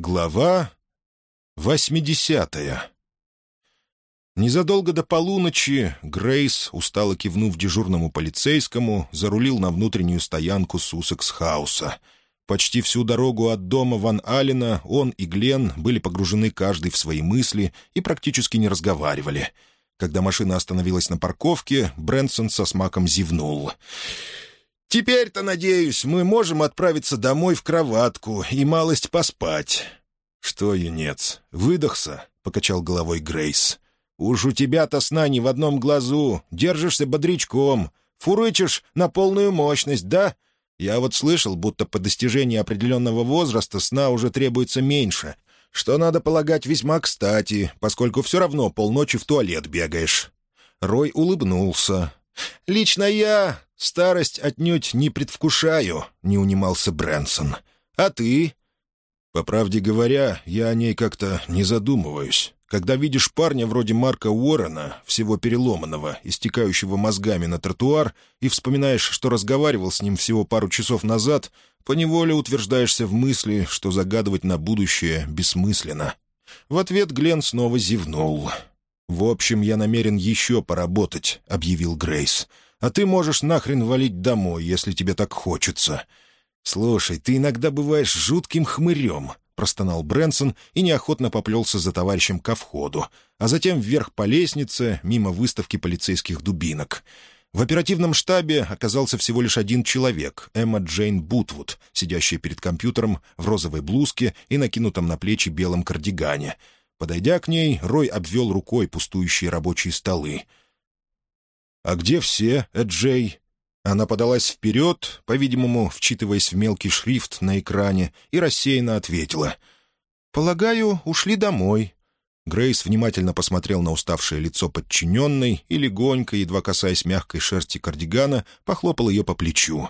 Глава восьмидесятая Незадолго до полуночи Грейс, устало кивнув дежурному полицейскому, зарулил на внутреннюю стоянку Суссекс-хауса. Почти всю дорогу от дома Ван Аллена он и Глен были погружены каждый в свои мысли и практически не разговаривали. Когда машина остановилась на парковке, Брэнсон со смаком зевнул. «Теперь-то, надеюсь, мы можем отправиться домой в кроватку и малость поспать». «Что, юнец, выдохся?» — покачал головой Грейс. «Уж у тебя-то сна не в одном глазу, держишься бодрячком, фурычишь на полную мощность, да? Я вот слышал, будто по достижении определенного возраста сна уже требуется меньше, что, надо полагать, весьма кстати, поскольку все равно полночи в туалет бегаешь». Рой улыбнулся. «Лично я старость отнюдь не предвкушаю», — не унимался Брэнсон. «А ты?» «По правде говоря, я о ней как-то не задумываюсь. Когда видишь парня вроде Марка Уоррена, всего переломанного, истекающего мозгами на тротуар, и вспоминаешь, что разговаривал с ним всего пару часов назад, поневоле утверждаешься в мысли, что загадывать на будущее бессмысленно». В ответ Глен снова зевнул. «В общем, я намерен еще поработать», — объявил Грейс. «А ты можешь нахрен валить домой, если тебе так хочется. «Слушай, ты иногда бываешь жутким хмырем», — простонал Брэнсон и неохотно поплелся за товарищем ко входу, а затем вверх по лестнице, мимо выставки полицейских дубинок. В оперативном штабе оказался всего лишь один человек — Эмма Джейн Бутвуд, сидящая перед компьютером в розовой блузке и накинутом на плечи белом кардигане. Подойдя к ней, Рой обвел рукой пустующие рабочие столы. «А где все, Эджей?» Она подалась вперед, по-видимому, вчитываясь в мелкий шрифт на экране, и рассеянно ответила. «Полагаю, ушли домой». Грейс внимательно посмотрел на уставшее лицо подчиненной и легонько, едва касаясь мягкой шерсти кардигана, похлопал ее по плечу.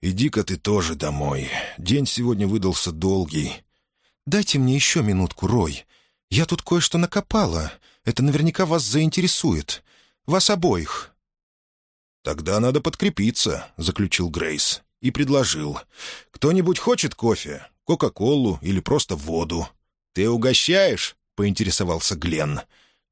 «Иди-ка ты тоже домой. День сегодня выдался долгий». «Дайте мне еще минутку, Рой. Я тут кое-что накопала. Это наверняка вас заинтересует. Вас обоих». «Тогда надо подкрепиться», — заключил Грейс. И предложил. «Кто-нибудь хочет кофе? Кока-колу или просто воду?» «Ты угощаешь?» — поинтересовался Гленн.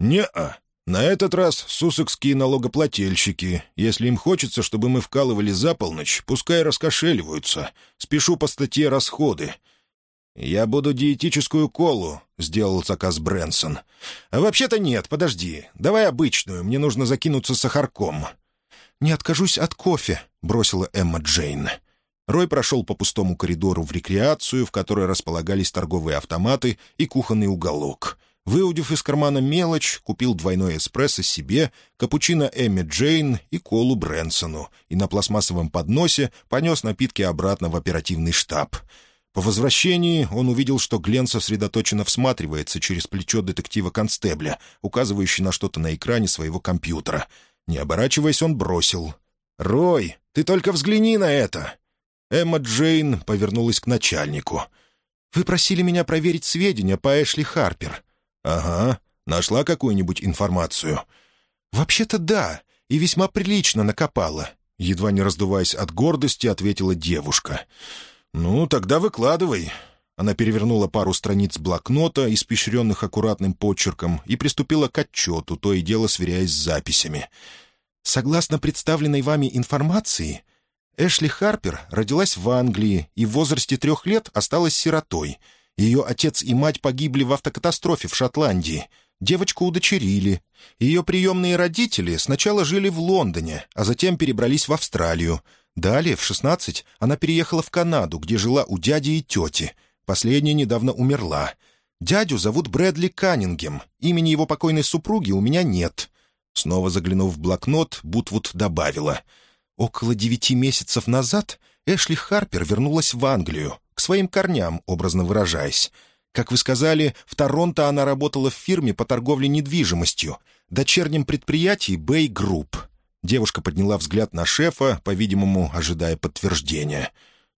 «Не-а. На этот раз сусекские налогоплательщики. Если им хочется, чтобы мы вкалывали за полночь, пускай раскошеливаются. Спешу по статье «Расходы». «Я буду диетическую колу», — сделал заказ Брэнсон. «А вообще-то нет, подожди. Давай обычную, мне нужно закинуться сахарком». «Не откажусь от кофе», — бросила Эмма Джейн. Рой прошел по пустому коридору в рекреацию, в которой располагались торговые автоматы и кухонный уголок. Выудив из кармана мелочь, купил двойной эспрессо себе, капучино Эмме Джейн и колу Брэнсону, и на пластмассовом подносе понес напитки обратно в оперативный штаб. По возвращении он увидел, что Глен сосредоточенно всматривается через плечо детектива-констебля, указывающий на что-то на экране своего компьютера — не оборачиваясь, он бросил. «Рой, ты только взгляни на это!» Эмма Джейн повернулась к начальнику. «Вы просили меня проверить сведения по Эшли Харпер». «Ага. Нашла какую-нибудь информацию?» «Вообще-то да, и весьма прилично накопала», — едва не раздуваясь от гордости, ответила девушка. «Ну, тогда выкладывай». Она перевернула пару страниц блокнота, испещренных аккуратным почерком, и приступила к отчету, то и дело сверяясь с записями. «Согласно представленной вами информации, Эшли Харпер родилась в Англии и в возрасте трех лет осталась сиротой. Ее отец и мать погибли в автокатастрофе в Шотландии. Девочку удочерили. Ее приемные родители сначала жили в Лондоне, а затем перебрались в Австралию. Далее, в 16, она переехала в Канаду, где жила у дяди и тети — Последняя недавно умерла. Дядю зовут Брэдли Каннингем. Имени его покойной супруги у меня нет». Снова заглянув в блокнот, Бутвуд добавила. «Около девяти месяцев назад Эшли Харпер вернулась в Англию, к своим корням, образно выражаясь. Как вы сказали, в Торонто она работала в фирме по торговле недвижимостью, дочернем предприятии «Бэй Групп». Девушка подняла взгляд на шефа, по-видимому, ожидая подтверждения.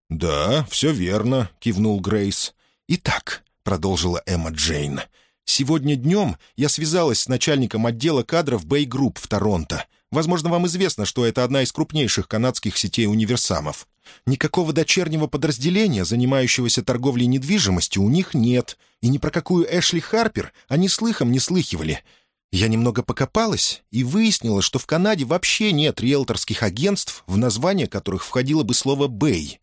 «Да, все верно», — кивнул Грейс. «Итак», — продолжила Эмма Джейн, — «сегодня днем я связалась с начальником отдела кадров Бэй Групп в Торонто. Возможно, вам известно, что это одна из крупнейших канадских сетей универсамов. Никакого дочернего подразделения, занимающегося торговлей недвижимостью, у них нет, и ни про какую Эшли Харпер они слыхом не слыхивали. Я немного покопалась и выяснила, что в Канаде вообще нет риэлторских агентств, в название которых входило бы слово «бэй».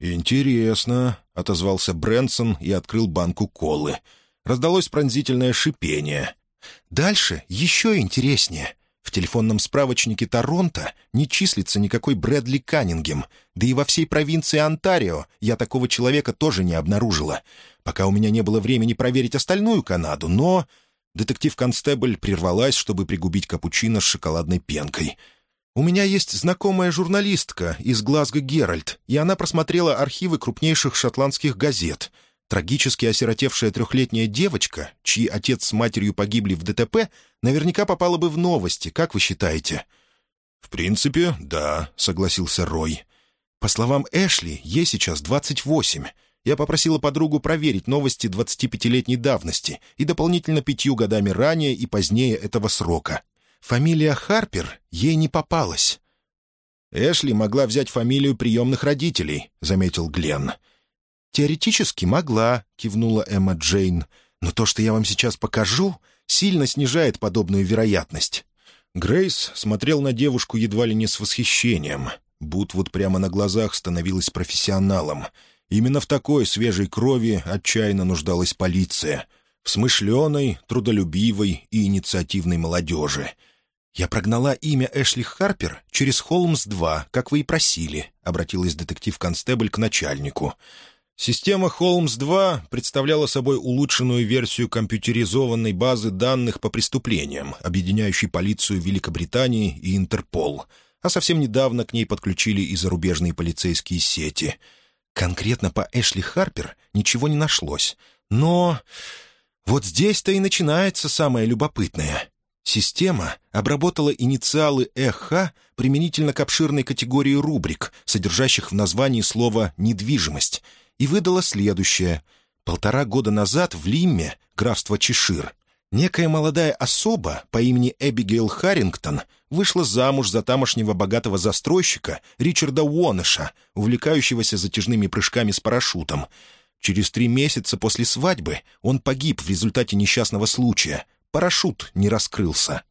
«Интересно», — отозвался Брэнсон и открыл банку колы. Раздалось пронзительное шипение. «Дальше еще интереснее. В телефонном справочнике Торонто не числится никакой Брэдли Каннингем, да и во всей провинции Онтарио я такого человека тоже не обнаружила, пока у меня не было времени проверить остальную Канаду, но...» Детектив-констебль прервалась, чтобы пригубить капучино с шоколадной пенкой. «У меня есть знакомая журналистка из Глазго Геральт, и она просмотрела архивы крупнейших шотландских газет — Трагически осиротевшая трехлетняя девочка, чьи отец с матерью погибли в ДТП, наверняка попала бы в новости, как вы считаете?» «В принципе, да», — согласился Рой. «По словам Эшли, ей сейчас 28. Я попросила подругу проверить новости 25-летней давности и дополнительно пятью годами ранее и позднее этого срока. Фамилия Харпер ей не попалась». «Эшли могла взять фамилию приемных родителей», — заметил Гленн. «Теоретически могла», — кивнула Эмма Джейн. «Но то, что я вам сейчас покажу, сильно снижает подобную вероятность». Грейс смотрел на девушку едва ли не с восхищением. Бутвуд прямо на глазах становилась профессионалом. Именно в такой свежей крови отчаянно нуждалась полиция. В смышленой, трудолюбивой и инициативной молодежи. «Я прогнала имя Эшли Харпер через Холмс-2, как вы и просили», — обратилась детектив-констебль к начальнику. Система Холмс-2 представляла собой улучшенную версию компьютеризованной базы данных по преступлениям, объединяющей полицию Великобритании и Интерпол, а совсем недавно к ней подключили и зарубежные полицейские сети. Конкретно по Эшли Харпер ничего не нашлось. Но вот здесь-то и начинается самое любопытное. Система обработала инициалы ЭХ применительно к обширной категории рубрик, содержащих в названии слово «недвижимость», и выдала следующее. Полтора года назад в Лимме, графство Чешир, некая молодая особа по имени Эбигейл Харрингтон вышла замуж за тамошнего богатого застройщика Ричарда Уоныша, увлекающегося затяжными прыжками с парашютом. Через три месяца после свадьбы он погиб в результате несчастного случая. Парашют не раскрылся.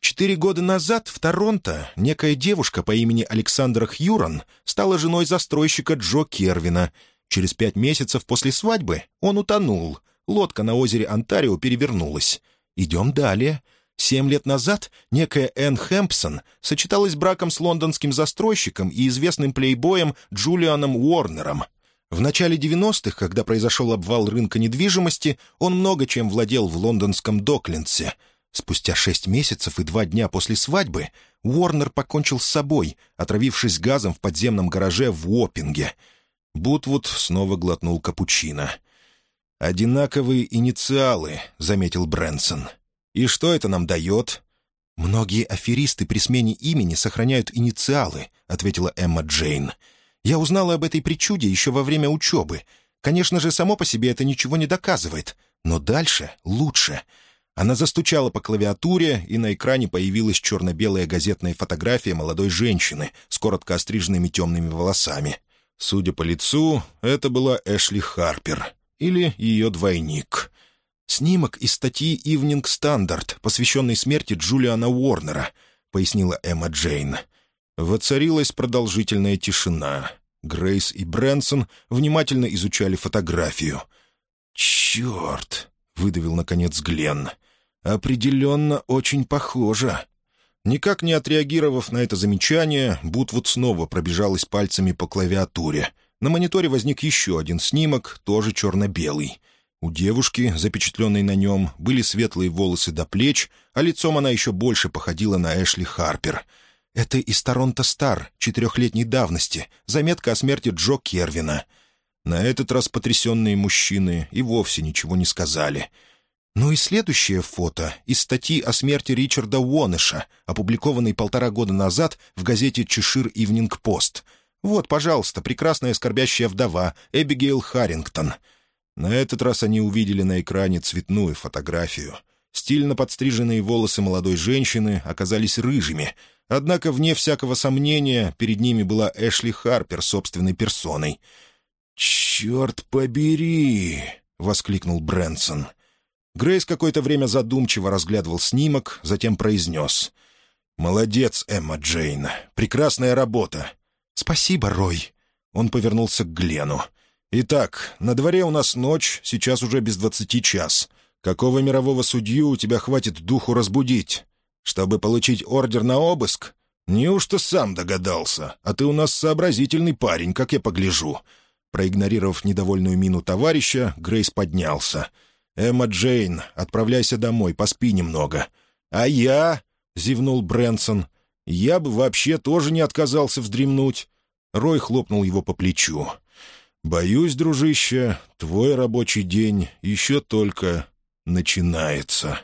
Четыре года назад в Торонто некая девушка по имени Александра Хьюрон стала женой застройщика Джо Кервина — Через пять месяцев после свадьбы он утонул. Лодка на озере Онтарио перевернулась. Идем далее. Семь лет назад некая Энн Хэмпсон сочеталась браком с лондонским застройщиком и известным плейбоем Джулианом Уорнером. В начале 90-х, когда произошел обвал рынка недвижимости, он много чем владел в лондонском Доклендсе. Спустя шесть месяцев и два дня после свадьбы Уорнер покончил с собой, отравившись газом в подземном гараже в Уоппинге — Бутвуд снова глотнул капучино. «Одинаковые инициалы», — заметил Брэнсон. «И что это нам дает?» «Многие аферисты при смене имени сохраняют инициалы», — ответила Эмма Джейн. «Я узнала об этой причуде еще во время учебы. Конечно же, само по себе это ничего не доказывает, но дальше лучше». Она застучала по клавиатуре, и на экране появилась черно-белая газетная фотография молодой женщины с коротко остриженными темными волосами. Судя по лицу, это была Эшли Харпер или ее двойник. «Снимок из статьи «Ивнинг Стандарт», посвященной смерти Джулиана Уорнера», — пояснила Эмма Джейн. Воцарилась продолжительная тишина. Грейс и Брэнсон внимательно изучали фотографию. «Черт!» — выдавил, наконец, Гленн. «Определенно очень похоже». Никак не отреагировав на это замечание, Бутвуд снова пробежалась пальцами по клавиатуре. На мониторе возник еще один снимок, тоже черно-белый. У девушки, запечатленной на нем, были светлые волосы до плеч, а лицом она еще больше походила на Эшли Харпер. Это из Торонто Стар, четырехлетней давности, заметка о смерти Джо Кервина. На этот раз потрясенные мужчины и вовсе ничего не сказали — ну и следующее фото из статьи о смерти Ричарда Уоныша, опубликованной полтора года назад в газете «Чешир Ивнинг Пост». Вот, пожалуйста, прекрасная скорбящая вдова Эбигейл Харрингтон. На этот раз они увидели на экране цветную фотографию. Стильно подстриженные волосы молодой женщины оказались рыжими, однако, вне всякого сомнения, перед ними была Эшли Харпер собственной персоной. «Черт побери!» — воскликнул Брэнсон. Грейс какое-то время задумчиво разглядывал снимок, затем произнес. «Молодец, Эмма Джейн. Прекрасная работа». «Спасибо, Рой». Он повернулся к Глену. «Итак, на дворе у нас ночь, сейчас уже без двадцати час. Какого мирового судью у тебя хватит духу разбудить? Чтобы получить ордер на обыск? Неужто сам догадался? А ты у нас сообразительный парень, как я погляжу». Проигнорировав недовольную мину товарища, Грейс поднялся. «Эмма Джейн, отправляйся домой, поспи немного». «А я?» — зевнул Брэнсон. «Я бы вообще тоже не отказался вздремнуть». Рой хлопнул его по плечу. «Боюсь, дружище, твой рабочий день еще только начинается».